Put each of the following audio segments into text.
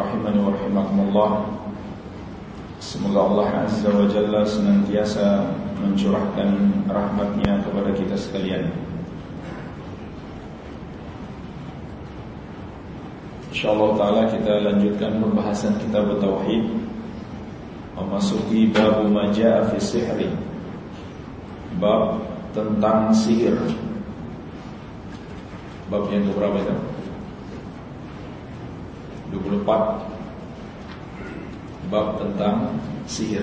rahimani wa rahimakumullah. Semoga Allah azza wa jalla senantiasa mencurahkan rahmatnya kepada kita sekalian. Insyaallah taala kita lanjutkan pembahasan kitab tauhid. Memasuki bab majaa fi sihri. Bab tentang sihir. Bab yang keberapa itu 24 bab tentang sihir.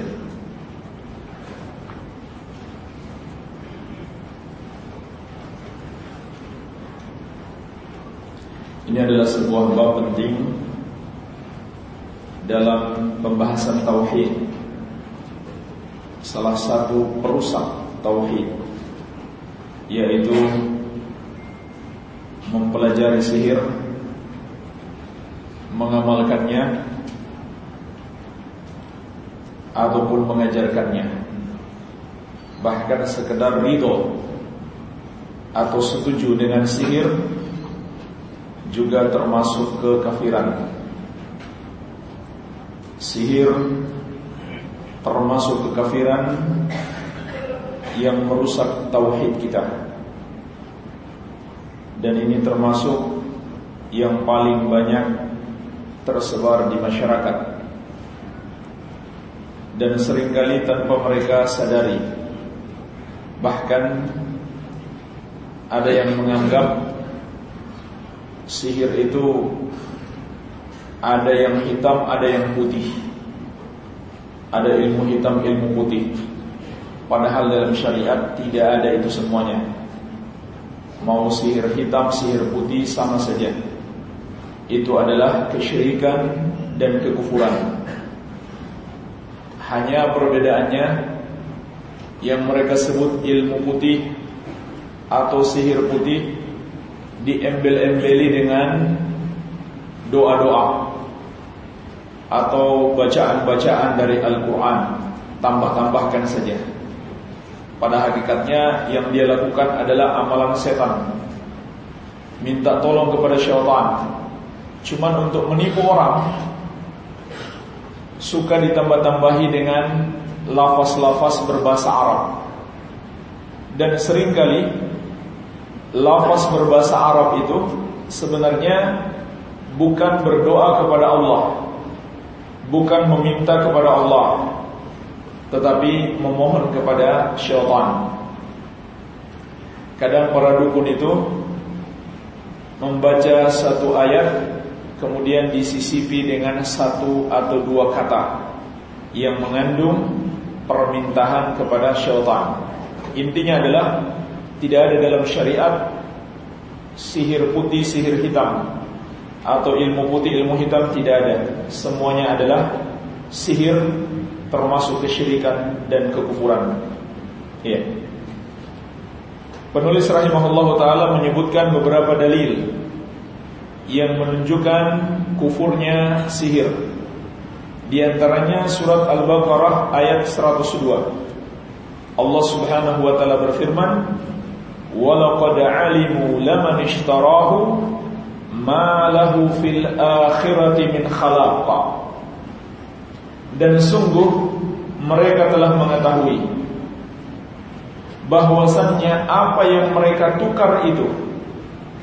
Ini adalah sebuah bab penting dalam pembahasan tauhid. Salah satu perusak tauhid yaitu mempelajari sihir mengamalkannya ataupun mengajarkannya. Bahkan sekedar ridho atau setuju dengan sihir juga termasuk kekafiran. Sihir termasuk kekafiran yang merusak tauhid kita. Dan ini termasuk yang paling banyak tersebar di masyarakat. Dan sering kali tanpa mereka sadari bahkan ada yang menganggap sihir itu ada yang hitam ada yang putih. Ada ilmu hitam ilmu putih. Padahal dalam syariat tidak ada itu semuanya. Mau sihir hitam sihir putih sama saja itu adalah kesyirikan dan kekufuran. Hanya perbedaannya yang mereka sebut ilmu putih atau sihir putih diembel-embeli dengan doa-doa atau bacaan-bacaan dari Al-Quran tambah-tambahkan saja. Pada hakikatnya yang dia lakukan adalah amalan setan. Minta tolong kepada syaitan Cuman untuk menipu orang Suka ditambah-tambahi dengan Lafaz-lafaz berbahasa Arab. Dan sering kali Lafaz berbahasa Arab itu Sebenarnya Bukan berdoa kepada Allah Bukan meminta kepada Allah Tetapi memohon kepada syaitan. Kadang para dukun itu Membaca satu ayat kemudian disisipi dengan satu atau dua kata yang mengandung permintaan kepada syaitan. Intinya adalah tidak ada dalam syariat sihir putih, sihir hitam atau ilmu putih, ilmu hitam tidak ada. Semuanya adalah sihir termasuk kesyirikan dan kekufuran. Ya. Penulis rahimahullah taala menyebutkan beberapa dalil yang menunjukkan kufurnya sihir. Di antaranya surat Al-Baqarah ayat 102. Allah Subhanahu wa taala berfirman, "Wa laqad 'alimu laman ishtarahu ma lahu fil akhirati min khalaq." Dan sungguh mereka telah mengetahui bahwasannya apa yang mereka tukar itu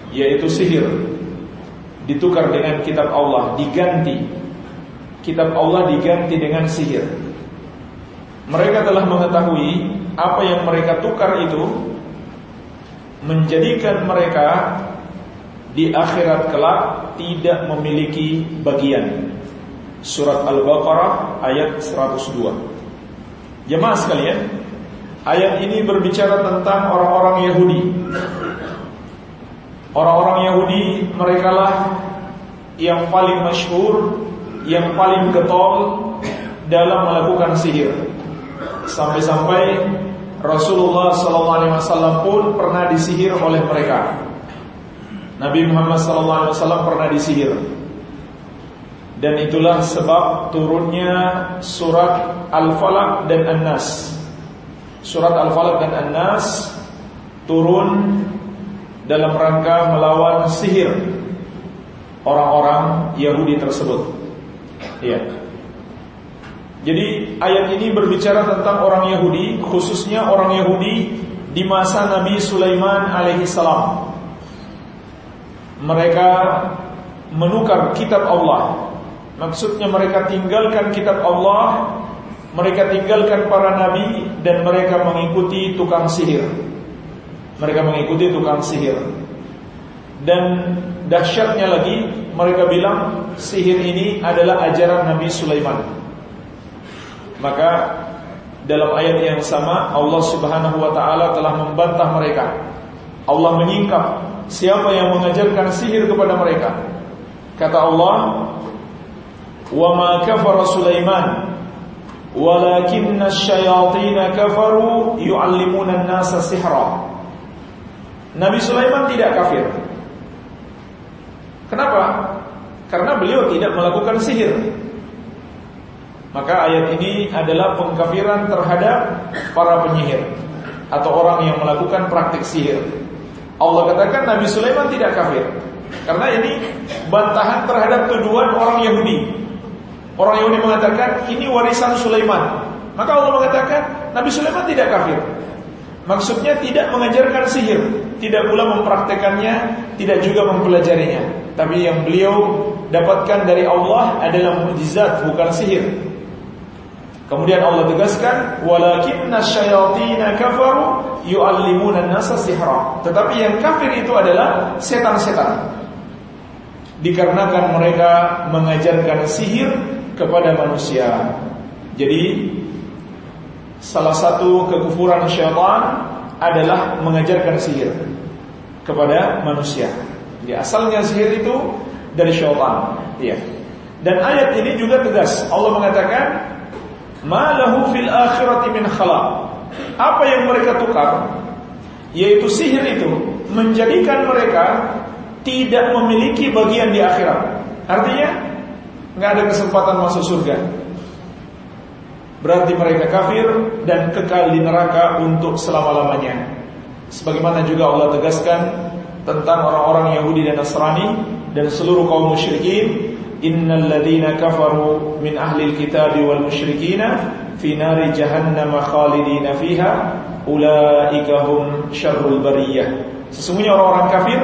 yaitu sihir ditukar dengan kitab Allah, diganti. Kitab Allah diganti dengan sihir. Mereka telah mengetahui apa yang mereka tukar itu menjadikan mereka di akhirat kelak tidak memiliki bagian. Surat Al-Baqarah ayat 102. Jemaah sekalian, ayat ini berbicara tentang orang-orang Yahudi Orang-orang Yahudi mereka lah yang paling masyhur, yang paling getol dalam melakukan sihir. Sampai-sampai Rasulullah SAW pun pernah disihir oleh mereka. Nabi Muhammad SAW pernah disihir. Dan itulah sebab turunnya surat Al-Falaq dan An-Nas. Surat Al-Falaq dan An-Nas turun dalam rangka melawan sihir orang-orang Yahudi tersebut. Iya. Jadi ayat ini berbicara tentang orang Yahudi, khususnya orang Yahudi di masa Nabi Sulaiman alaihi salam. Mereka menukar kitab Allah Maksudnya mereka tinggalkan kitab Allah Mereka tinggalkan para nabi Dan mereka mengikuti tukang sihir mereka mengikuti tukang sihir. Dan dahsyatnya lagi, mereka bilang sihir ini adalah ajaran Nabi Sulaiman. Maka dalam ayat yang sama Allah Subhanahu wa taala telah membantah mereka. Allah menyingkap siapa yang mengajarkan sihir kepada mereka. Kata Allah, "Wa ma kafara Sulaiman, walakinna asy-syayatin kafaru yu'allimuna nasa sihra." Nabi Sulaiman tidak kafir Kenapa? Karena beliau tidak melakukan sihir Maka ayat ini adalah pengkafiran terhadap para penyihir Atau orang yang melakukan praktik sihir Allah katakan Nabi Sulaiman tidak kafir Karena ini bantahan terhadap tuduhan orang Yahudi Orang Yahudi mengatakan ini warisan Sulaiman. Maka Allah mengatakan Nabi Sulaiman tidak kafir. Maksudnya tidak mengajarkan sihir, tidak pula mempraktekannya, tidak juga mempelajarinya. Tapi yang beliau dapatkan dari Allah adalah mukjizat bukan sihir. Kemudian Allah tegaskan, "Walakinna syayatina kafaru yu'allimuna an-nasa sihra." Tetapi yang kafir itu adalah setan-setan. Dikarenakan mereka mengajarkan sihir kepada manusia. Jadi salah satu kekufuran syaitan adalah mengajarkan sihir kepada manusia. Jadi asalnya sihir itu dari syaitan. Ya. Dan ayat ini juga tegas. Allah mengatakan, "Ma lahu fil akhirati min khalaq." Apa yang mereka tukar yaitu sihir itu menjadikan mereka tidak memiliki bagian di akhirat. Artinya nggak ada kesempatan masuk surga. Berarti mereka kafir dan kekal di neraka untuk selama-lamanya. Sebagaimana juga Allah tegaskan tentang orang-orang Yahudi dan Nasrani dan seluruh kaum musyrikin, innal ladzina kafaru min ahli alkitabi wal musyrikina fi nari jahannam khalidina fiha ulaika hum syarrul bariyah. Sesungguhnya orang-orang kafir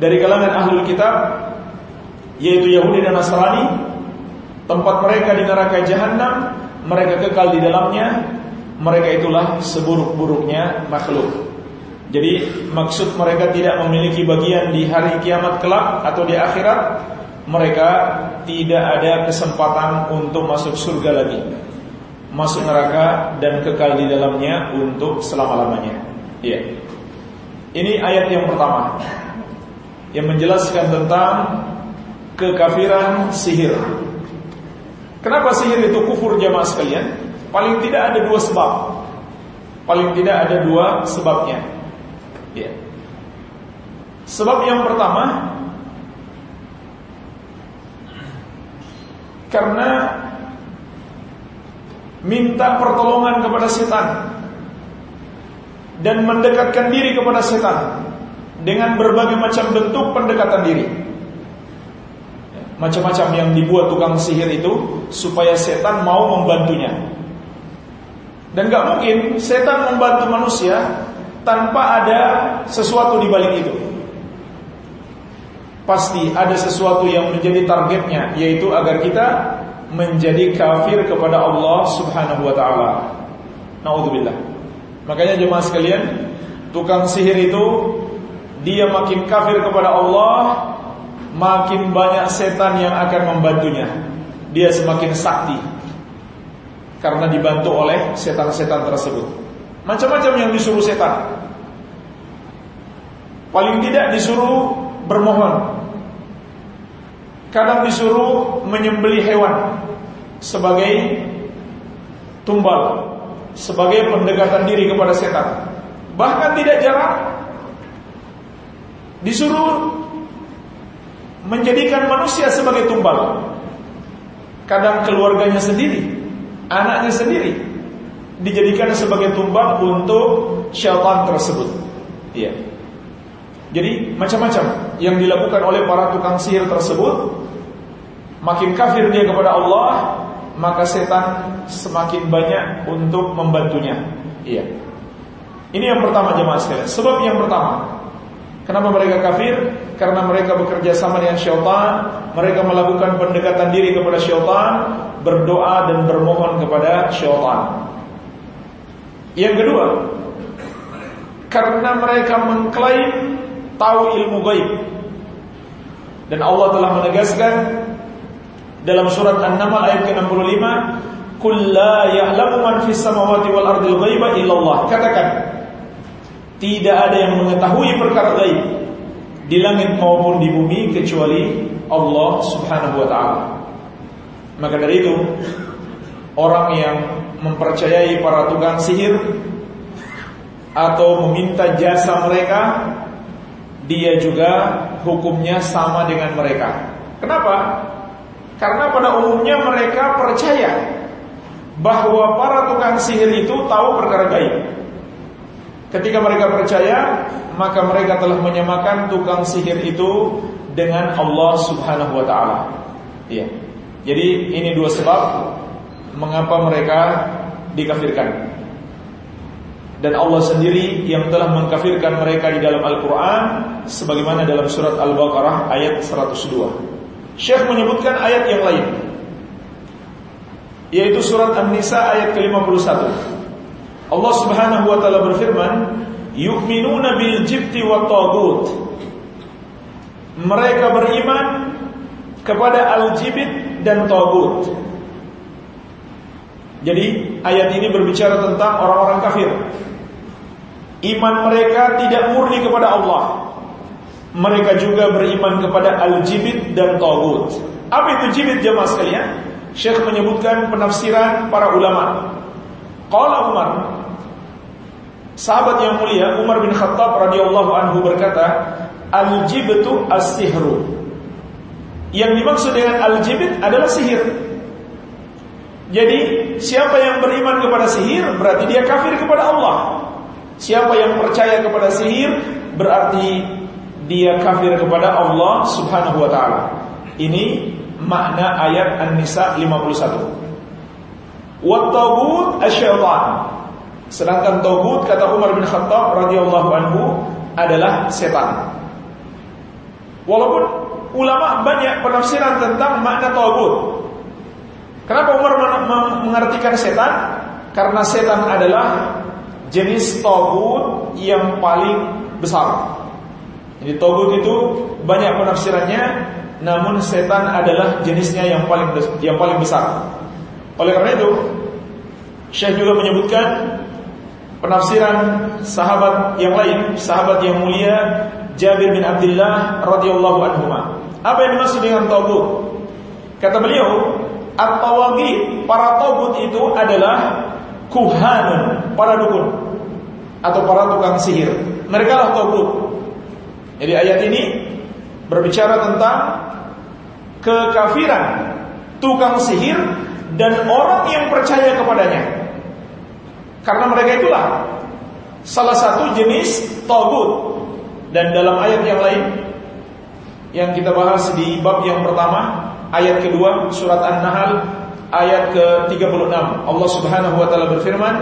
dari kalangan ahlul kitab yaitu Yahudi dan Nasrani tempat mereka di neraka jahanam mereka kekal di dalamnya mereka itulah seburuk-buruknya makhluk. Jadi maksud mereka tidak memiliki bagian di hari kiamat kelak atau di akhirat mereka tidak ada kesempatan untuk masuk surga lagi. Masuk neraka dan kekal di dalamnya untuk selama-lamanya. Iya. Ini ayat yang pertama yang menjelaskan tentang kekafiran sihir. Kenapa sihir itu kufur jamaah sekalian? Paling tidak ada dua sebab. Paling tidak ada dua sebabnya. Ya. Sebab yang pertama karena minta pertolongan kepada setan dan mendekatkan diri kepada setan dengan berbagai macam bentuk pendekatan diri macam-macam yang dibuat tukang sihir itu supaya setan mau membantunya. Dan gak mungkin setan membantu manusia tanpa ada sesuatu di balik itu. Pasti ada sesuatu yang menjadi targetnya yaitu agar kita menjadi kafir kepada Allah Subhanahu wa taala. Nauzubillah. Makanya jemaah sekalian, tukang sihir itu dia makin kafir kepada Allah, makin banyak setan yang akan membantunya. Dia semakin sakti karena dibantu oleh setan-setan tersebut. Macam-macam yang disuruh setan. Paling tidak disuruh bermohon. kadang disuruh menyembeli hewan sebagai tumbal, sebagai pendekatan diri kepada setan. Bahkan tidak jarang disuruh menjadikan manusia sebagai tumbal. Kadang keluarganya sendiri, anaknya sendiri dijadikan sebagai tumbal untuk syaitan tersebut. Iya. Jadi macam-macam yang dilakukan oleh para tukang sihir tersebut makin kafir dia kepada Allah, maka setan semakin banyak untuk membantunya. Iya. Ini yang pertama jemaah sekalian. Sebab yang pertama, kenapa mereka kafir? Karena mereka bekerja sama dengan syaitan, mereka melakukan pendekatan diri kepada syaitan, berdoa dan bermohon kepada syaitan. Yang kedua, karena mereka mengklaim tahu ilmu gaib. Dan Allah telah menegaskan dalam surat An-Naml ayat ke-65, "Qul la ya'lamu man fis samawati wal ardil ghaiba illallah." Katakan, tidak ada yang mengetahui perkara gaib di langit maupun di bumi kecuali Allah Subhanahu wa taala. Maka dari itu, orang yang mempercayai para tukang sihir atau meminta jasa mereka dia juga hukumnya sama dengan mereka. Kenapa? Karena pada umumnya mereka percaya bahwa para tukang sihir itu tahu perkara gaib. Ketika mereka percaya, maka mereka telah menyamakan tukang sihir itu dengan Allah Subhanahu wa taala. Iya. Jadi ini dua sebab mengapa mereka dikafirkan dan Allah sendiri yang telah mengkafirkan mereka di dalam Al-Quran sebagaimana dalam surat Al-Baqarah ayat 102 Syekh menyebutkan ayat yang lain yaitu surat An-Nisa ayat ke-51 Allah subhanahu wa ta'ala berfirman yu'minuna bil jibti wa tagut mereka beriman kepada al-jibit dan tagut jadi ayat ini berbicara tentang orang-orang kafir Iman mereka tidak murni kepada Allah. Mereka juga beriman kepada al-jibit dan tagut. Apa itu jibit jemaah sekalian? Syekh menyebutkan penafsiran para ulama. Qala Umar Sahabat yang mulia Umar bin Khattab radhiyallahu anhu berkata, "Al-jibtu as-sihru." Yang dimaksud dengan al-jibit adalah sihir. Jadi, siapa yang beriman kepada sihir berarti dia kafir kepada Allah. Siapa yang percaya kepada sihir berarti dia kafir kepada Allah Subhanahu wa taala. Ini makna ayat An-Nisa 51. Wa tagut asyaitan. Sedangkan tagut kata Umar bin Khattab radhiyallahu anhu adalah setan. Walaupun ulama banyak penafsiran tentang makna tagut. Kenapa Umar mengartikan setan? Karena setan adalah jenis togut yang paling besar. Jadi togut itu banyak penafsirannya, namun setan adalah jenisnya yang paling yang paling besar. Oleh karena itu, Syekh juga menyebutkan penafsiran sahabat yang lain, sahabat yang mulia Jabir bin Abdullah radhiyallahu anhu. Apa yang dimaksud dengan togut? Kata beliau, at-tawagi para togut itu adalah kuhanun, para dukun atau para tukang sihir. Mereka lah togut. Jadi ayat ini berbicara tentang kekafiran tukang sihir dan orang yang percaya kepadanya. Karena mereka itulah salah satu jenis togut. Dan dalam ayat yang lain yang kita bahas di bab yang pertama, ayat kedua surat An-Nahl ayat ke-36. Allah Subhanahu wa taala berfirman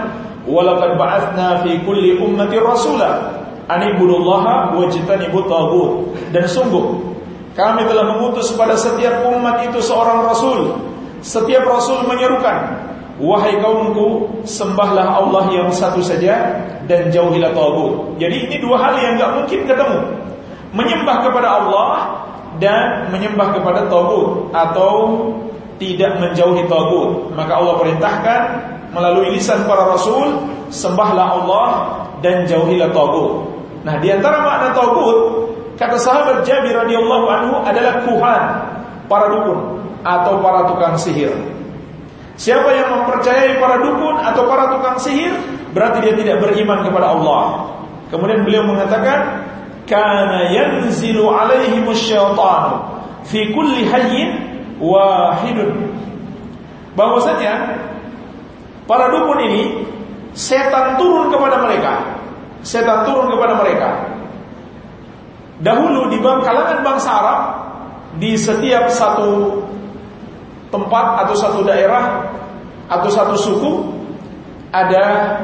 walaqad ba'atsna fi kulli ummati rasula an ibudullaha wajtanibut taghut dan sungguh kami telah mengutus pada setiap umat itu seorang rasul. Setiap rasul menyerukan wahai kaumku sembahlah Allah yang satu saja dan jauhilah tagut jadi ini dua hal yang enggak mungkin ketemu menyembah kepada Allah dan menyembah kepada tagut atau tidak menjauhi tagut. Maka Allah perintahkan melalui lisan para rasul, sembahlah Allah dan jauhilah tagut. Nah, di antara makna tagut, kata sahabat Jabir radhiyallahu anhu adalah kuhan, para dukun atau para tukang sihir. Siapa yang mempercayai para dukun atau para tukang sihir, berarti dia tidak beriman kepada Allah. Kemudian beliau mengatakan, "Kana yanzilu alaihi syaitan fi kulli hayyin wahidun." Bahwasanya para dukun ini setan turun kepada mereka. Setan turun kepada mereka. Dahulu di kalangan bangsa Arab di setiap satu tempat atau satu daerah atau satu suku ada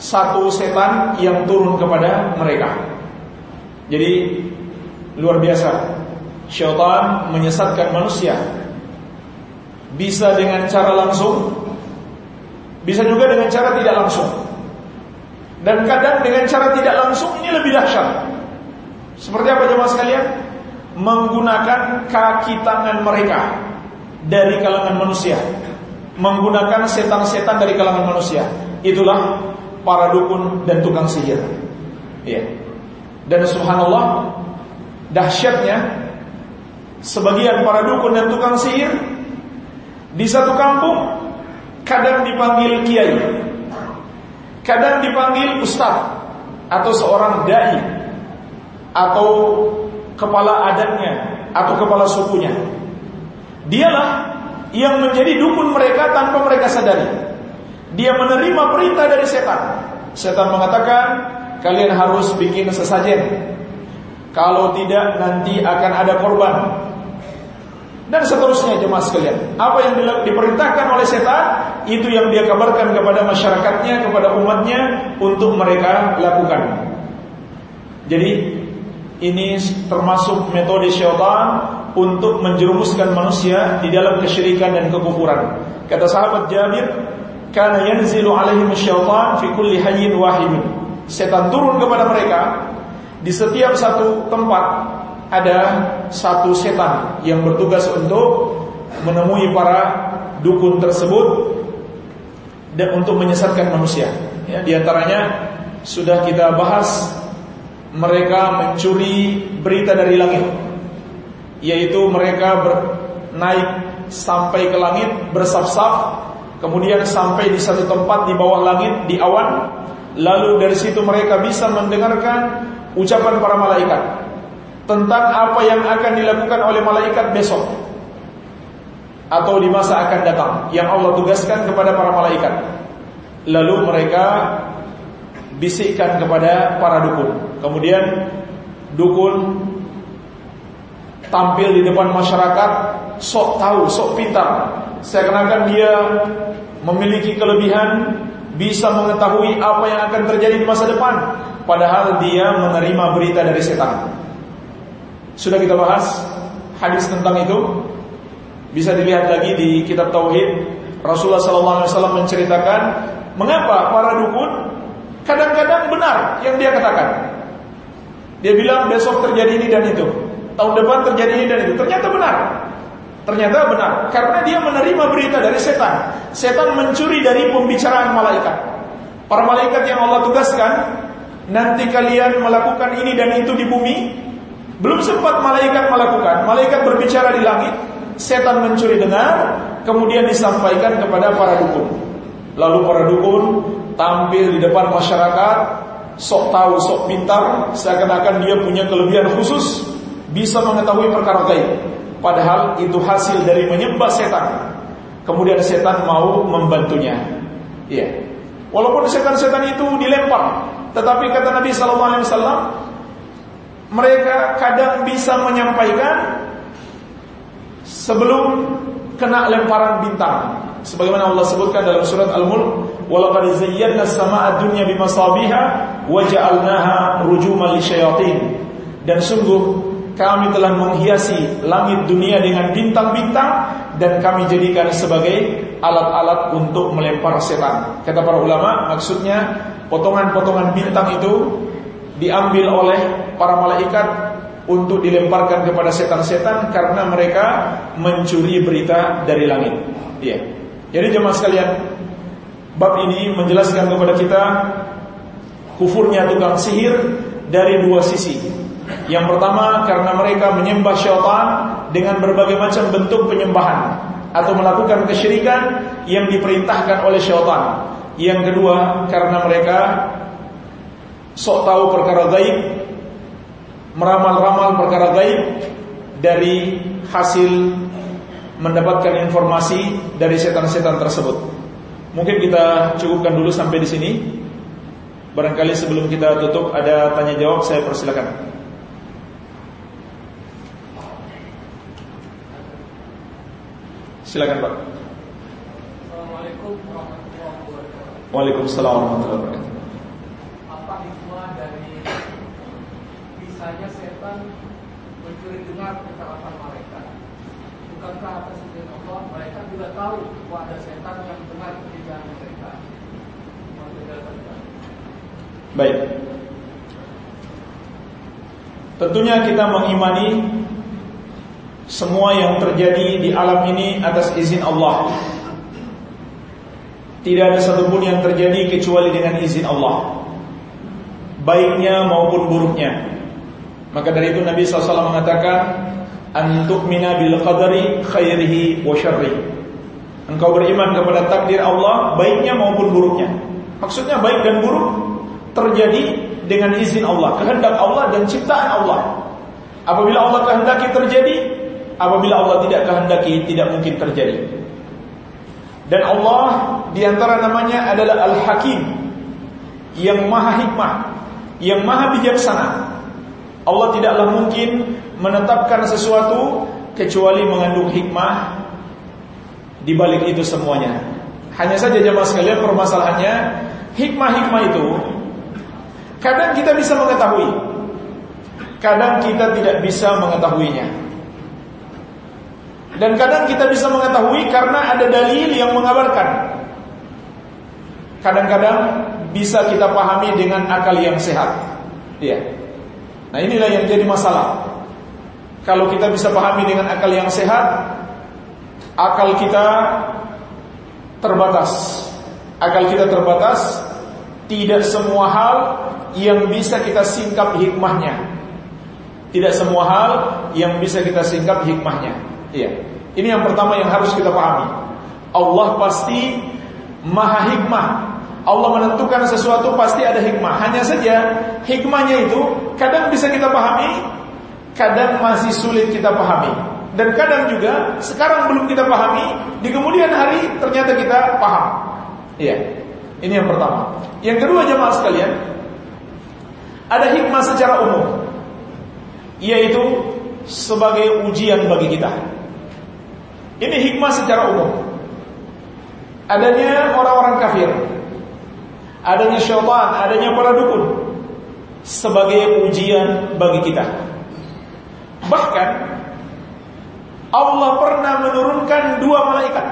satu setan yang turun kepada mereka. Jadi luar biasa. Syaitan menyesatkan manusia. Bisa dengan cara langsung, bisa juga dengan cara tidak langsung. Dan kadang dengan cara tidak langsung ini lebih dahsyat. Seperti apa jemaah sekalian? Menggunakan kaki tangan mereka dari kalangan manusia, menggunakan setan-setan dari kalangan manusia. Itulah para dukun dan tukang sihir. Ya. Dan subhanallah dahsyatnya sebagian para dukun dan tukang sihir di satu kampung kadang dipanggil kiai, kadang dipanggil ustaz atau seorang dai atau kepala adatnya atau kepala sukunya. Dialah yang menjadi dukun mereka tanpa mereka sadari. Dia menerima perintah dari setan. Setan mengatakan, kalian harus bikin sesajen. Kalau tidak nanti akan ada korban. Dan seterusnya jemaah sekalian. Apa yang diperintahkan oleh setan, itu yang dia kabarkan kepada masyarakatnya, kepada umatnya untuk mereka lakukan. Jadi ini termasuk metode syaitan untuk menjerumuskan manusia di dalam kesyirikan dan kekufuran. Kata sahabat Jabir, "Kana yanzilu alaihim syaitan fi kulli hayyin wahid." Setan turun kepada mereka di setiap satu tempat ada satu setan yang bertugas untuk menemui para dukun tersebut dan untuk menyesatkan manusia. Ya, di antaranya sudah kita bahas mereka mencuri berita dari langit yaitu mereka ber, naik sampai ke langit bersaf-saf kemudian sampai di satu tempat di bawah langit di awan. Lalu dari situ mereka bisa mendengarkan ucapan para malaikat tentang apa yang akan dilakukan oleh malaikat besok atau di masa akan datang yang Allah tugaskan kepada para malaikat. Lalu mereka bisikkan kepada para dukun. Kemudian dukun tampil di depan masyarakat sok tahu, sok pintar. Saya kenakan dia memiliki kelebihan bisa mengetahui apa yang akan terjadi di masa depan padahal dia menerima berita dari setan. Sudah kita bahas hadis tentang itu. Bisa dilihat lagi di kitab tauhid. Rasulullah SAW menceritakan mengapa para dukun Kadang-kadang benar yang dia katakan. Dia bilang besok terjadi ini dan itu. Tahun depan terjadi ini dan itu. Ternyata benar. Ternyata benar. Karena dia menerima berita dari setan. Setan mencuri dari pembicaraan malaikat. Para malaikat yang Allah tugaskan. Nanti kalian melakukan ini dan itu di bumi. Belum sempat malaikat melakukan. Malaikat berbicara di langit. Setan mencuri dengar. Kemudian disampaikan kepada para dukun. Lalu para dukun tampil di depan masyarakat, sok tahu, sok pintar, seakan-akan dia punya kelebihan khusus, bisa mengetahui perkara gaib. Padahal itu hasil dari menyembah setan. Kemudian setan mau membantunya. Iya. Walaupun setan-setan itu dilempar, tetapi kata Nabi sallallahu alaihi wasallam, mereka kadang bisa menyampaikan sebelum kena lemparan bintang sebagaimana Allah sebutkan dalam surat Al-Mulk walaqad zayyana as-samaa'a dunya bimasabiha wa ja'alnaha rujuman lisyayatin dan sungguh kami telah menghiasi langit dunia dengan bintang-bintang dan kami jadikan sebagai alat-alat untuk melempar setan. Kata para ulama, maksudnya potongan-potongan bintang itu diambil oleh para malaikat untuk dilemparkan kepada setan-setan karena mereka mencuri berita dari langit. Iya. Jadi jemaah sekalian, bab ini menjelaskan kepada kita kufurnya tukang sihir dari dua sisi. Yang pertama karena mereka menyembah syaitan dengan berbagai macam bentuk penyembahan atau melakukan kesyirikan yang diperintahkan oleh syaitan. Yang kedua, karena mereka sok tahu perkara gaib, meramal-ramal perkara gaib dari hasil mendapatkan informasi dari setan-setan tersebut. Mungkin kita cukupkan dulu sampai di sini. Barangkali sebelum kita tutup ada tanya jawab saya persilakan. Silakan Pak. Assalamualaikum warahmatullahi wabarakatuh. Waalaikumsalam warahmatullahi wabarakatuh. Apa hikmah dari bisanya setan mencuri dengar kata-kata malaikat? Bukankah atas izin Allah mereka juga tahu bahwa ada setan yang dengar perbicaraan mereka? Baik. Tentunya kita mengimani semua yang terjadi di alam ini atas izin Allah. Tidak ada satupun yang terjadi kecuali dengan izin Allah. Baiknya maupun buruknya. Maka dari itu Nabi SAW mengatakan, Antuk mina bil qadari khairihi wa syarri. Engkau beriman kepada takdir Allah, baiknya maupun buruknya. Maksudnya baik dan buruk terjadi dengan izin Allah, kehendak Allah dan ciptaan Allah. Apabila Allah kehendaki terjadi, apabila Allah tidak kehendaki tidak mungkin terjadi. Dan Allah di antara namanya adalah Al-Hakim yang maha hikmah, yang maha bijaksana. Allah tidaklah mungkin menetapkan sesuatu kecuali mengandung hikmah di balik itu semuanya. Hanya saja jemaah sekalian permasalahannya hikmah-hikmah itu kadang kita bisa mengetahui, kadang kita tidak bisa mengetahuinya. Dan kadang kita bisa mengetahui karena ada dalil yang mengabarkan. Kadang-kadang bisa kita pahami dengan akal yang sehat. Iya. Nah inilah yang jadi masalah. Kalau kita bisa pahami dengan akal yang sehat, akal kita terbatas. Akal kita terbatas, tidak semua hal yang bisa kita singkap hikmahnya. Tidak semua hal yang bisa kita singkap hikmahnya. Iya. Ini yang pertama yang harus kita pahami. Allah pasti maha hikmah. Allah menentukan sesuatu pasti ada hikmah. Hanya saja hikmahnya itu kadang bisa kita pahami, kadang masih sulit kita pahami. Dan kadang juga sekarang belum kita pahami, di kemudian hari ternyata kita paham. Iya. Ini yang pertama. Yang kedua jemaah sekalian, ada hikmah secara umum yaitu sebagai ujian bagi kita. Ini hikmah secara umum. Adanya orang-orang kafir, adanya syaitan, adanya para dukun sebagai ujian bagi kita. Bahkan Allah pernah menurunkan dua malaikat.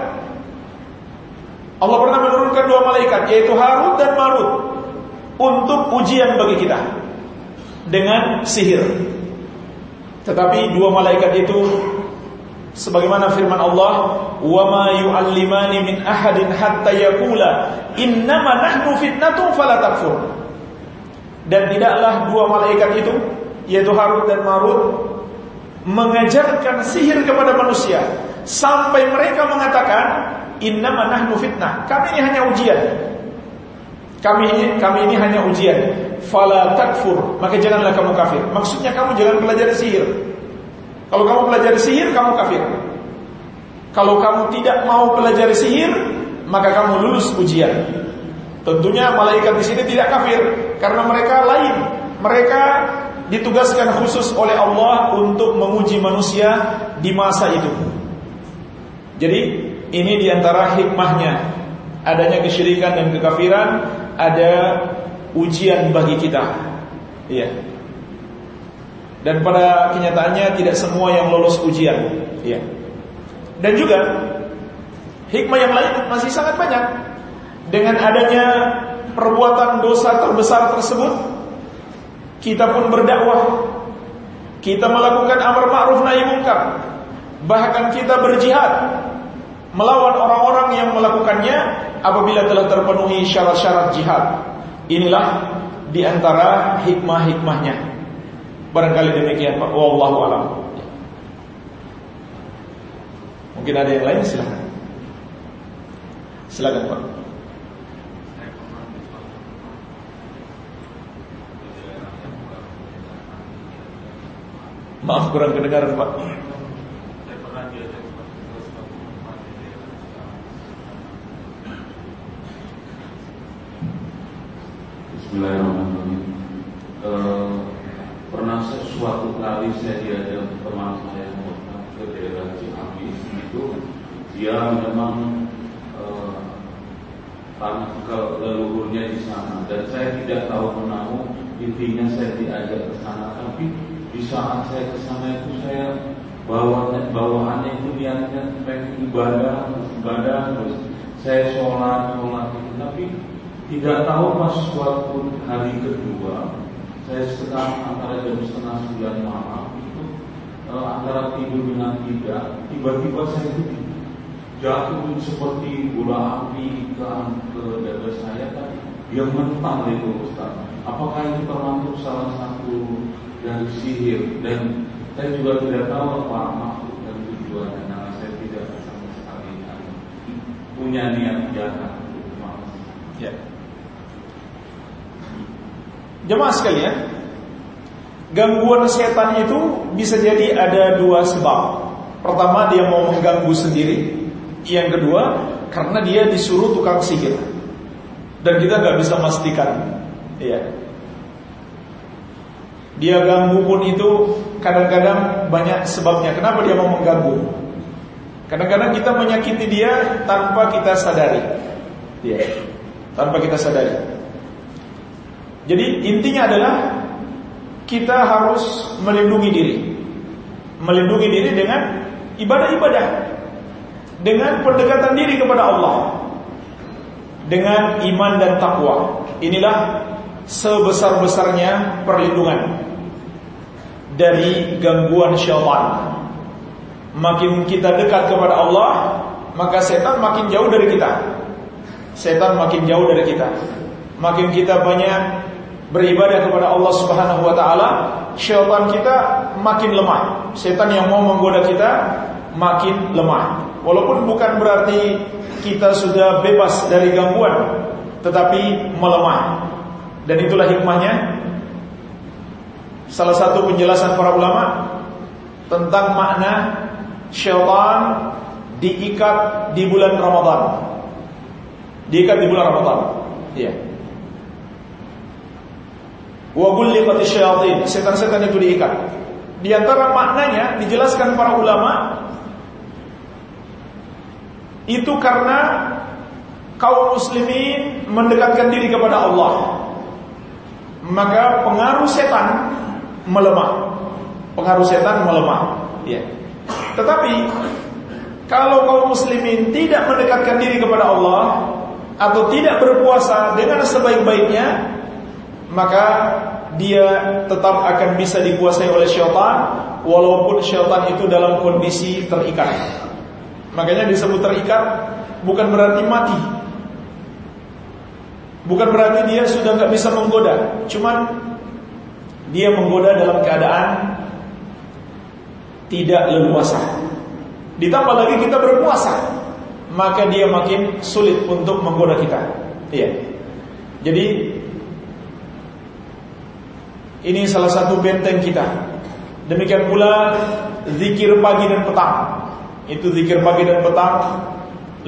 Allah pernah menurunkan dua malaikat yaitu Harut dan Marut untuk ujian bagi kita dengan sihir. Tetapi dua malaikat itu sebagaimana firman Allah wa ma yu'allimani min ahadin hatta yaqula innama nahnu fitnatun fala takfur. Dan tidaklah dua malaikat itu yaitu Harut dan Marut mengajarkan sihir kepada manusia sampai mereka mengatakan innama nahnu fitnah. Kami ini hanya ujian. Kami ini kami ini hanya ujian. Fala takfur. Maka janganlah kamu kafir. Maksudnya kamu jangan belajar sihir kalau kamu pelajari sihir, kamu kafir. Kalau kamu tidak mau pelajari sihir, maka kamu lulus ujian. Tentunya malaikat di sini tidak kafir karena mereka lain. Mereka ditugaskan khusus oleh Allah untuk menguji manusia di masa itu. Jadi ini di antara hikmahnya adanya kesyirikan dan kekafiran ada ujian bagi kita. Iya. Dan pada kenyataannya tidak semua yang lolos ujian. Ya. Dan juga hikmah yang lain masih sangat banyak. Dengan adanya perbuatan dosa terbesar tersebut, kita pun berdakwah. Kita melakukan amar ma'ruf nahi munkar. Bahkan kita berjihad melawan orang-orang yang melakukannya apabila telah terpenuhi syarat-syarat jihad. Inilah di antara hikmah-hikmahnya. Barangkali demikian Pak. Wallahu alam. Mungkin ada yang lain silakan. Silakan Pak. Maaf kurang kedengaran Pak. Bismillahirrahmanirrahim. Uh, pernah sesuatu kali saya diajak teman saya ke daerah Ciamis itu dia memang uh, tanah ke leluhurnya di sana. Dan saya tidak tahu menahu intinya saya diajak ke sana. Tapi di saat saya ke sana itu saya bawaannya bawaannya itu niatnya pengen ibadah ibadah terus saya sholat sholat tapi tidak tahu pas suatu hari kedua Saya sekitar antara jam setengah sembilan malam itu eh, Antara tidur dengan tidak Tiba-tiba saya itu jatuh seperti bola api ke, ke dada saya kan. Dia mentang itu Ustaz Apakah itu termasuk salah satu dari sihir? Dan saya juga tidak tahu apa maksud dan tujuannya Karena saya tidak sama sekali punya niat jahat Ya. Jemaah sekalian, gangguan setan itu bisa jadi ada dua sebab. Pertama dia mau mengganggu sendiri, yang kedua karena dia disuruh tukang sihir. Dan kita nggak bisa memastikan, ya. Dia ganggu pun itu kadang-kadang banyak sebabnya. Kenapa dia mau mengganggu? Kadang-kadang kita menyakiti dia tanpa kita sadari. Ya. Tanpa kita sadari. Jadi intinya adalah kita harus melindungi diri. Melindungi diri dengan ibadah-ibadah. Dengan pendekatan diri kepada Allah. Dengan iman dan takwa. Inilah sebesar-besarnya perlindungan dari gangguan syaitan. Makin kita dekat kepada Allah, maka setan makin jauh dari kita. Setan makin jauh dari kita. Makin kita banyak beribadah kepada Allah Subhanahu wa taala, syaitan kita makin lemah. Setan yang mau menggoda kita makin lemah. Walaupun bukan berarti kita sudah bebas dari gangguan, tetapi melemah. Dan itulah hikmahnya salah satu penjelasan para ulama tentang makna syaitan diikat di bulan Ramadan. Diikat di bulan Ramadan. Iya. Wa gulliqat syayatin, setan-setan itu diikat. Di antara maknanya dijelaskan para ulama itu karena kaum muslimin mendekatkan diri kepada Allah. Maka pengaruh setan melemah. Pengaruh setan melemah. Ya. Tetapi kalau kaum muslimin tidak mendekatkan diri kepada Allah atau tidak berpuasa dengan sebaik-baiknya, maka dia tetap akan bisa dikuasai oleh syaitan walaupun syaitan itu dalam kondisi terikat. Makanya disebut terikat bukan berarti mati. Bukan berarti dia sudah nggak bisa menggoda, cuman dia menggoda dalam keadaan tidak leluasa. Ditambah lagi kita berpuasa, maka dia makin sulit untuk menggoda kita. Iya. Jadi ini salah satu benteng kita. Demikian pula zikir pagi dan petang. Itu zikir pagi dan petang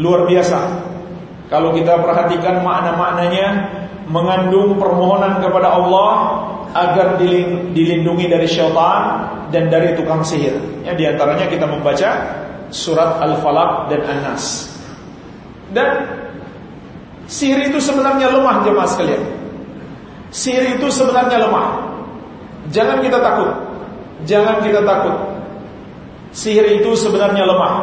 luar biasa. Kalau kita perhatikan makna-maknanya mengandung permohonan kepada Allah agar dilindungi dari syaitan dan dari tukang sihir. Ya di antaranya kita membaca surat Al-Falaq dan An-Nas. Dan sihir itu sebenarnya lemah jemaah sekalian. Sihir itu sebenarnya lemah. Jangan kita takut. Jangan kita takut. Sihir itu sebenarnya lemah.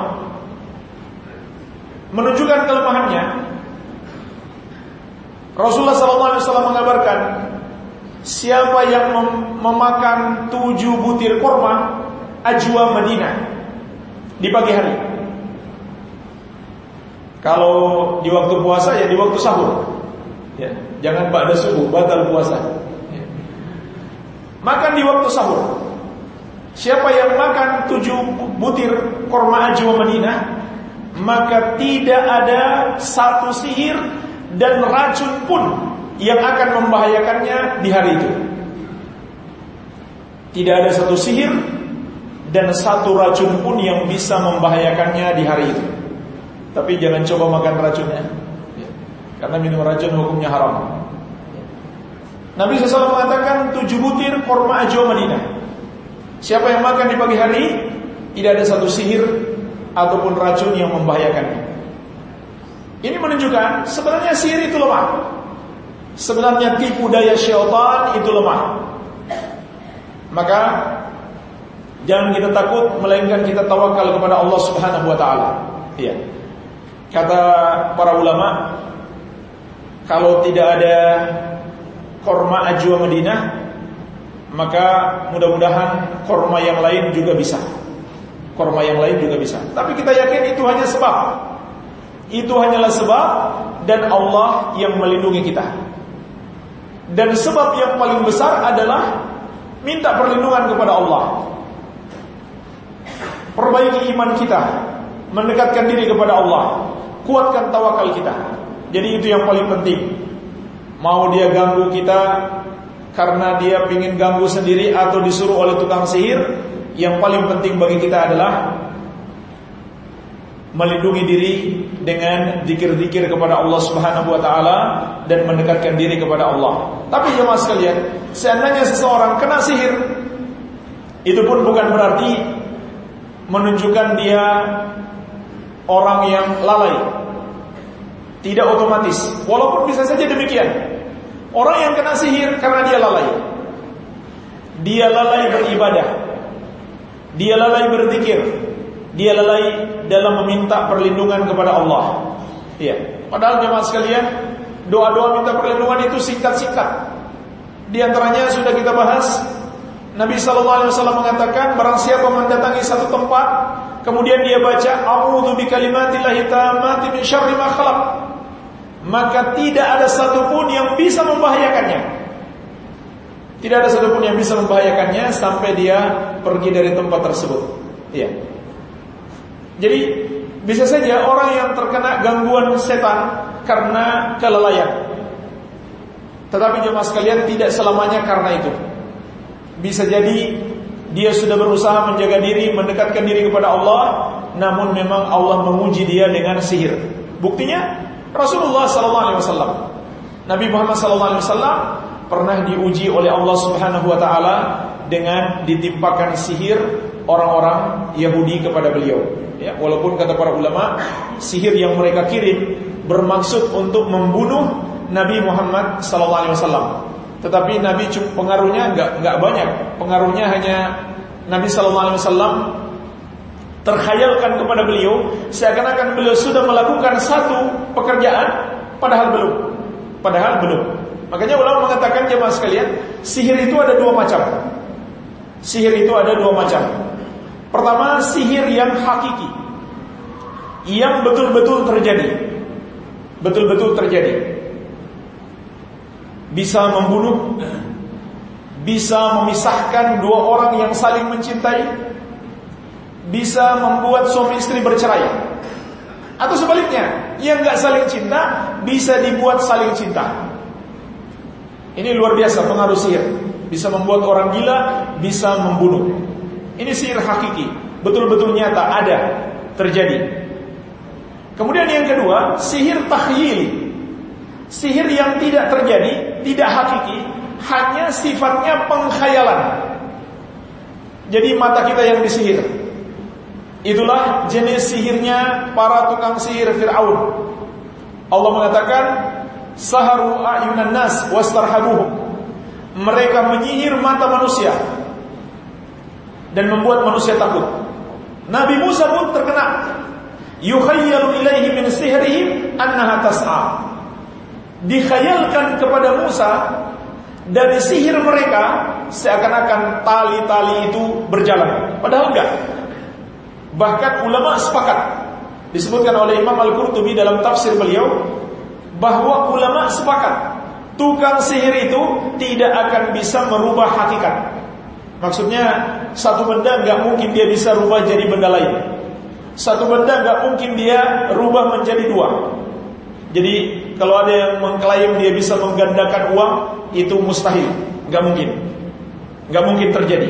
Menunjukkan kelemahannya, Rasulullah SAW mengabarkan, siapa yang mem memakan tujuh butir korma ajwa Madinah di pagi hari. Kalau di waktu puasa ya di waktu sahur. Ya, jangan pada subuh batal puasa. Makan di waktu sahur. Siapa yang makan tujuh butir korma ajwa Madinah, maka tidak ada satu sihir dan racun pun yang akan membahayakannya di hari itu. Tidak ada satu sihir dan satu racun pun yang bisa membahayakannya di hari itu. Tapi jangan coba makan racunnya. Karena minum racun hukumnya haram. Nabi SAW mengatakan tujuh butir korma ajwa Madinah. Siapa yang makan di pagi hari tidak ada satu sihir ataupun racun yang membahayakannya. Ini menunjukkan sebenarnya sihir itu lemah. Sebenarnya tipu daya syaitan itu lemah. Maka jangan kita takut melainkan kita tawakal kepada Allah Subhanahu wa taala. Iya. Kata para ulama kalau tidak ada korma ajwa Madinah maka mudah-mudahan korma yang lain juga bisa. Korma yang lain juga bisa. Tapi kita yakin itu hanya sebab. Itu hanyalah sebab dan Allah yang melindungi kita. Dan sebab yang paling besar adalah minta perlindungan kepada Allah. Perbaiki iman kita, mendekatkan diri kepada Allah, kuatkan tawakal kita. Jadi itu yang paling penting. Mau dia ganggu kita karena dia ingin ganggu sendiri atau disuruh oleh tukang sihir, yang paling penting bagi kita adalah melindungi diri dengan dikir-dikir kepada Allah Subhanahu wa taala dan mendekatkan diri kepada Allah. Tapi jemaah sekalian, seandainya seseorang kena sihir, itu pun bukan berarti menunjukkan dia orang yang lalai. Tidak otomatis, walaupun bisa saja demikian. Orang yang kena sihir karena dia lalai. Dia lalai beribadah. Dia lalai berzikir. Dia lalai dalam meminta perlindungan kepada Allah. Iya. Padahal jemaah sekalian, doa-doa minta perlindungan itu singkat-singkat. Di antaranya sudah kita bahas Nabi sallallahu alaihi wasallam mengatakan barang siapa mendatangi satu tempat kemudian dia baca a'udzu bikalimatillahi tammati min syarri ma khalaq maka tidak ada satupun yang bisa membahayakannya. Tidak ada satupun yang bisa membahayakannya sampai dia pergi dari tempat tersebut. Iya. Jadi bisa saja orang yang terkena gangguan setan karena kelalaian. Tetapi jemaah sekalian tidak selamanya karena itu. Bisa jadi dia sudah berusaha menjaga diri, mendekatkan diri kepada Allah, namun memang Allah menguji dia dengan sihir. Buktinya Rasulullah sallallahu alaihi wasallam Nabi Muhammad sallallahu alaihi wasallam pernah diuji oleh Allah Subhanahu wa taala dengan ditimpakan sihir orang-orang Yahudi kepada beliau. Ya, walaupun kata para ulama, sihir yang mereka kirim bermaksud untuk membunuh Nabi Muhammad sallallahu alaihi wasallam. Tetapi Nabi pengaruhnya enggak enggak banyak. Pengaruhnya hanya Nabi sallallahu alaihi wasallam terkhayalkan kepada beliau seakan-akan beliau sudah melakukan satu pekerjaan padahal belum. Padahal belum. Makanya ulama mengatakan jemaah sekalian, sihir itu ada dua macam. Sihir itu ada dua macam. Pertama, sihir yang hakiki. Yang betul-betul terjadi. Betul-betul terjadi. Bisa membunuh, bisa memisahkan dua orang yang saling mencintai, bisa membuat suami istri bercerai. Atau sebaliknya, yang nggak saling cinta bisa dibuat saling cinta. Ini luar biasa pengaruh sihir. Bisa membuat orang gila, bisa membunuh. Ini sihir hakiki, betul-betul nyata ada terjadi. Kemudian yang kedua, sihir takhyil. Sihir yang tidak terjadi, tidak hakiki, hanya sifatnya pengkhayalan. Jadi mata kita yang disihir, Itulah jenis sihirnya para tukang sihir Fir'aun. Allah mengatakan, Saharu a'yunan nas wastarhabuhum. Mereka menyihir mata manusia dan membuat manusia takut. Nabi Musa pun terkena. Yukhayyalu ilaihi min sihrihim annaha tas'a. Dikhayalkan kepada Musa dari sihir mereka seakan-akan tali-tali itu berjalan. Padahal enggak. Bahkan ulama sepakat disebutkan oleh Imam Al-Qurtubi dalam tafsir beliau bahwa ulama sepakat tukang sihir itu tidak akan bisa merubah hakikat. Maksudnya satu benda nggak mungkin dia bisa rubah jadi benda lain. Satu benda nggak mungkin dia rubah menjadi dua. Jadi kalau ada yang mengklaim dia bisa menggandakan uang itu mustahil, nggak mungkin, nggak mungkin terjadi.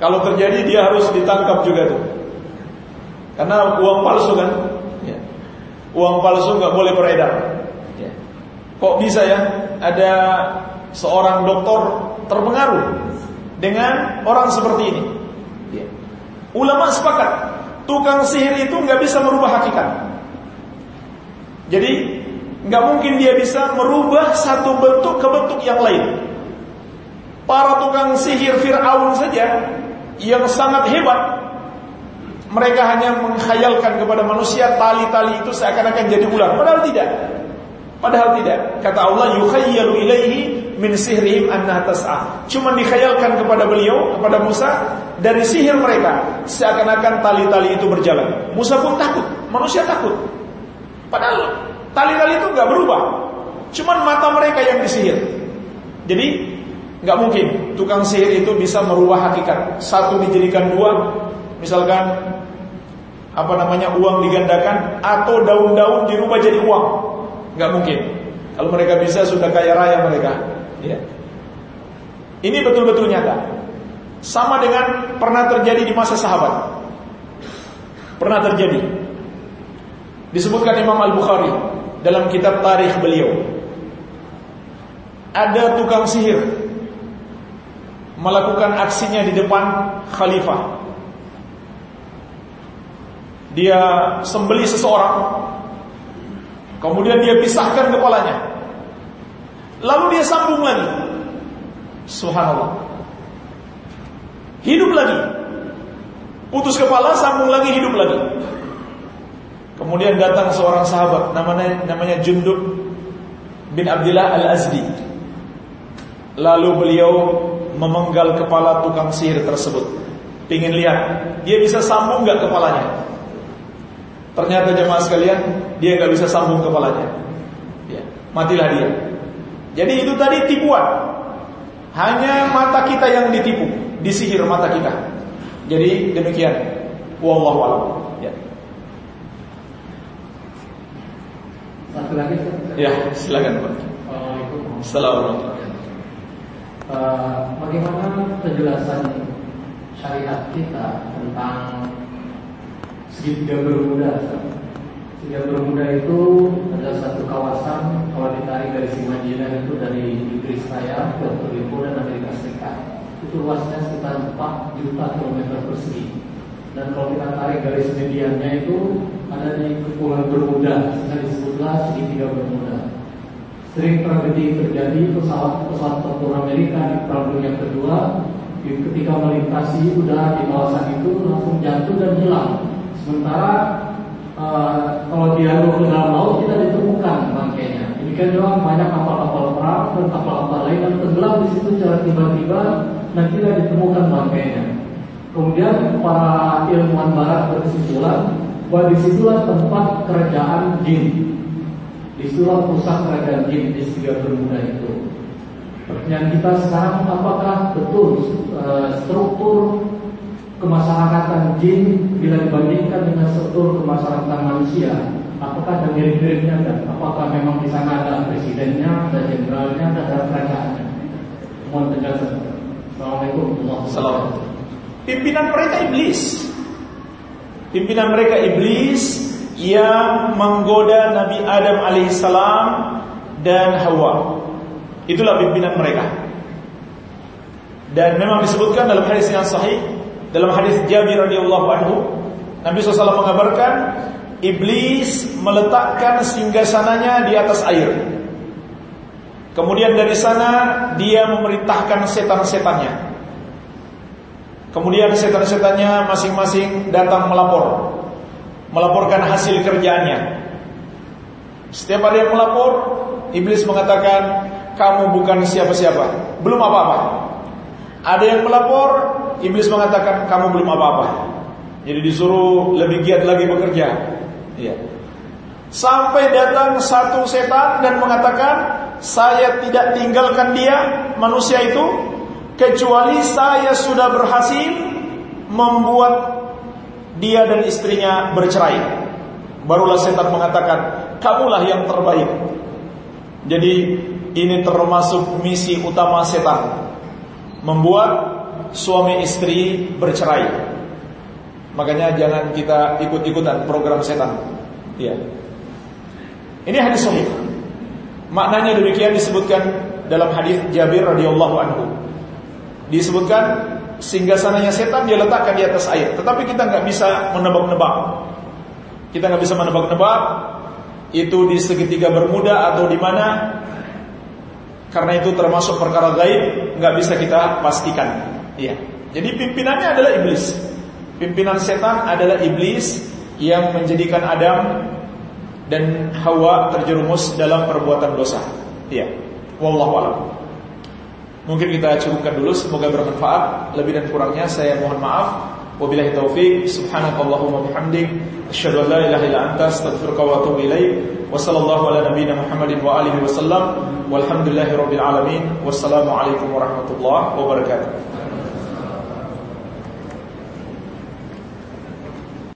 Kalau terjadi dia harus ditangkap juga tuh, karena uang palsu kan, ya. uang palsu nggak boleh beredar. Ya. Kok bisa ya ada seorang dokter terpengaruh dengan orang seperti ini. Ya. Ulama sepakat, tukang sihir itu nggak bisa merubah hakikat. Jadi nggak mungkin dia bisa merubah satu bentuk ke bentuk yang lain. Para tukang sihir Fir'aun saja yang sangat hebat, mereka hanya menghayalkan kepada manusia tali-tali itu seakan-akan jadi ular, padahal tidak. Padahal tidak. Kata Allah, yukhayyalu ilaihi min sihrihim anna tas'a. Cuma dikhayalkan kepada beliau, kepada Musa dari sihir mereka seakan-akan tali-tali itu berjalan. Musa pun takut, manusia takut. Padahal tali-tali itu nggak berubah. Cuma mata mereka yang disihir. Jadi nggak mungkin tukang sihir itu bisa merubah hakikat. Satu dijadikan dua, misalkan apa namanya uang digandakan atau daun-daun dirubah jadi uang. Nggak mungkin. Kalau mereka bisa sudah kaya raya mereka. Ya. Ini betul-betul nyata. Sama dengan pernah terjadi di masa sahabat. Pernah terjadi. Disebutkan Imam Al-Bukhari dalam kitab tarikh beliau. Ada tukang sihir melakukan aksinya di depan khalifah. Dia sembeli seseorang, kemudian dia pisahkan kepalanya. Lalu dia sambung lagi. Subhanallah. Hidup lagi. Putus kepala, sambung lagi, hidup lagi. Kemudian datang seorang sahabat namanya namanya Jundub bin Abdullah Al-Azdi. Lalu beliau memenggal kepala tukang sihir tersebut. Pingin lihat, dia bisa sambung nggak kepalanya? Ternyata jemaah sekalian, dia nggak bisa sambung kepalanya. Ya, matilah dia. Jadi itu tadi tipuan. Hanya mata kita yang ditipu, disihir mata kita. Jadi demikian. Wallahu a'lam. Ya. Satu lagi. Ya, silakan Pak. Assalamualaikum. Assalamualaikum. Uh, bagaimana penjelasan syariat kita tentang segitiga bermuda? Segitiga bermuda itu adalah satu kawasan kalau ditarik dari Simanjina itu dari Inggris Raya, Puerto Rico dan Amerika Serikat. Itu luasnya sekitar 4 juta kilometer persegi. Dan kalau kita tarik garis mediannya itu ada di kepulauan Bermuda, sehingga disebutlah segitiga Bermuda. Sering tragedi terjadi pesawat-pesawat tempur Amerika di Perang Dunia Kedua ketika melintasi udara di kawasan itu langsung jatuh dan hilang. Sementara uh, kalau dia ke dalam laut kita ditemukan bangkainya. Demikian juga banyak kapal-kapal perang dan kapal-kapal lain yang tenggelam di situ secara tiba-tiba dan tidak ditemukan bangkainya. Kemudian para ilmuwan barat berkesimpulan bahwa di situlah tempat kerajaan jin Di situlah pusat kerajaan jin di segala bermuda itu. Pertanyaan kita sekarang apakah betul uh, struktur kemasyarakatan jin bila dibandingkan dengan struktur kemasyarakatan manusia, apakah ada mirip-miripnya dan apakah memang di sana ada presidennya, ada jenderalnya, ada kerajaannya? Mohon penjelasan. Assalamualaikum warahmatullahi. Pimpinan mereka iblis. Pimpinan mereka iblis yang menggoda Nabi Adam alaihissalam dan Hawa. Itulah pimpinan mereka. Dan memang disebutkan dalam hadis yang sahih, dalam hadis Jabir radhiyallahu anhu, Nabi SAW mengabarkan iblis meletakkan singgasananya di atas air. Kemudian dari sana dia memerintahkan setan-setannya. Kemudian setan-setannya masing-masing datang melapor melaporkan hasil kerjaannya. Setiap ada yang melapor, iblis mengatakan, kamu bukan siapa-siapa, belum apa-apa. Ada yang melapor, iblis mengatakan, kamu belum apa-apa. Jadi disuruh lebih giat lagi bekerja. Iya. Sampai datang satu setan dan mengatakan, saya tidak tinggalkan dia, manusia itu, kecuali saya sudah berhasil membuat dia dan istrinya bercerai. Barulah setan mengatakan, "Kamulah yang terbaik." Jadi ini termasuk misi utama setan. Membuat suami istri bercerai. Makanya jangan kita ikut-ikutan program setan. Ya. Ini hadis sahih. Maknanya demikian disebutkan dalam hadis Jabir radhiyallahu anhu disebutkan singgasananya setan dia letakkan di atas air. Tetapi kita nggak bisa menebak-nebak. Kita nggak bisa menebak-nebak itu di segitiga bermuda atau di mana. Karena itu termasuk perkara gaib, nggak bisa kita pastikan. Iya. Jadi pimpinannya adalah iblis. Pimpinan setan adalah iblis yang menjadikan Adam dan Hawa terjerumus dalam perbuatan dosa. Iya. Wallahu a'lam. Mungkin kita cukupkan dulu semoga bermanfaat. Lebih dan kurangnya saya mohon maaf. Wabillahi taufik. Subhanakallahumma bihamdik asyhadu an la ilaha illa anta astaghfiruka wa atubu ilaik. Wa sallallahu ala nabiyyina Muhammadin wa alihi wasallam. Walhamdulillahirabbil alamin. Wassalamu alaikum warahmatullahi wabarakatuh.